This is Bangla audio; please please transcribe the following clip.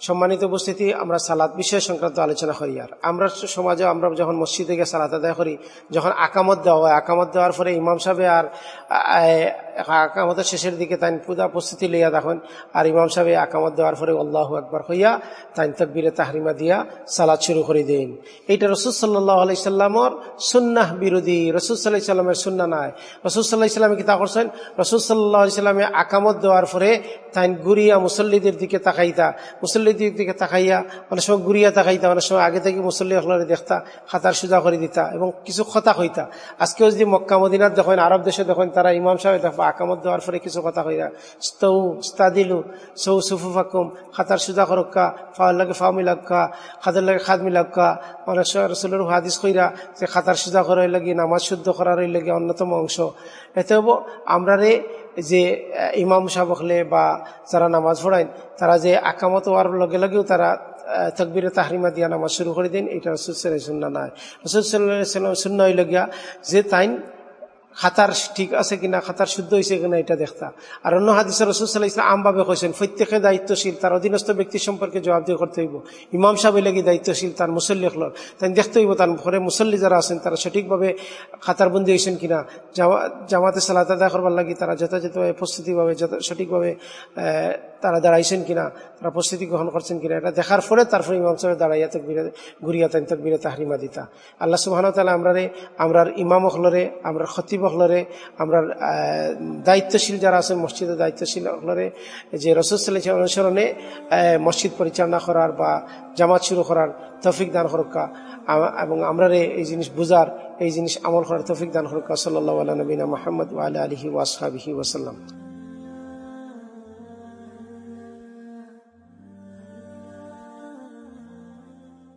সম্মানিত উপস্থিতি, আমরা সালাদ বিষয় সংক্রান্ত আলোচনা করি আর। আমরা সমাজে, আমরা যখন মসজিদে গিয়ে সালাত আদায় করি, যখন আকামত দেওয়া হয়, আকামত দেওয়ার পরে ইমাম সাহেব আর আকামতের শেষের দিকে তাই পূজা প্রস্তুতি লইয়া দেখেন। আর ইমাম সাহেব আকামত দেওয়ার পরে আল্লাহ একবার হইয়া তাই তকবিরে তাহরিমা দিয়া সালাদ শুরু করে দিন। এইটা রসুল সাল্লাহ আলি সাল্লামর সুন্নাহ বিরোধী। রসুল সাল্লাহ সাল্লামের সুন্না নাই। রসুল সাল্লাহ ইসলামে কিতা করছেন? রসুল সাল্লাহ সাল্লামে আকামত দেওয়ার পরে তাই গুরিয়া মুসল্লিদের দিকে তাকাইতা। মুসল্লিদের দিকে তাকাইয়া অনেক সময় গুরিয়া তাকাইতা, অনেক সময় আগে থেকে মুসল্লি হলরে দেখতা, খাতার সুজা করে দিতা এবং কিছু কথা হইতা আজকেও যদি মক্কা, মদিনার দেখেন, আরব দেশে দেখেন, তারা ইমাম সাহেব আকামত দেওয়ার পরে কিছু কথা হইয়া স্তৌ স্তাদিলু, সৌ সুফু ফাকুম খাতার সুজা করক্কা ফাওয়ার লাগে ফাও মিলাক্কা খাদের লাগে খাদ মিলাক্কা সময় রসুলের হাদিস কইরা যে খাতার সুজা করার লাগে, নামাজ শুদ্ধ করার লাগে অন্যতম অংশ। এতে আমরা রে যে ইমাম সাহেব হলে বা যারা নামাজ পড়ায়, তারা যে আকামত হওয়ার লগে লগেও তারা তকবিরে তাহরিমা দিয়া নামাজ শুরু করে দিন। এটা রসুল সুন্না নাই রসুল শূন্য হইল গিয়া যে তাইন খাতার ঠিক আছে কিনা, খাতার শুদ্ধ হয়েছে কিনা এটা দেখতা। আর অন্য হাদিস রসুল্লাহ ইসলাম আমভাবে কৈছেন প্রত্যেকে দায়িত্বশীল তার অধীনস্থ ব্যক্তি সম্পর্কে জবাব দিয়ে করতে হইব। ইমাম সাহেব লাগি দায়িত্বশীল তার মুসল্লি হল? তাই দেখতে হইব তার ঘরে মুসল্লি যারা আছেন, তারা সঠিকভাবে খাতার বন্দি হয়েছেন কিনা? জামাতে সালাত আদা করবার লাগি তারা যথাযথভাবে প্রস্তুতিভাবে সঠিকভাবে তারা দাঁড়াইছেন কিনা? তারা প্রস্তুতি গ্রহণ করছেন কিনা? এটা দেখার ফলে তারপরে ইমাম সাহেব দাঁড়াইয়া তকবিরে গুরিয়া তাই তকবিরে তাহরিমা দিতা। আল্লাহ সুবাহ তালা আমরা আমরার ইমাম হলরে আমরা খতিব হলরে আমরা দায়িত্বশীল যারা আছেন মসজিদের দায়িত্বশীল হলরে যে রসদশালী অনুসরণে মসজিদ পরিচালনা করার বা জামাত শুরু করার তফিক দান হরক্কা এবং আমরা এই জিনিস বুঝার, এই জিনিস আমল করার তফিক দান হরক্কা সাল্লাহ নবীনা মাহমুদ আল্লাহ আলহি ওয়াসাবিহি ওয়াসাল্লাম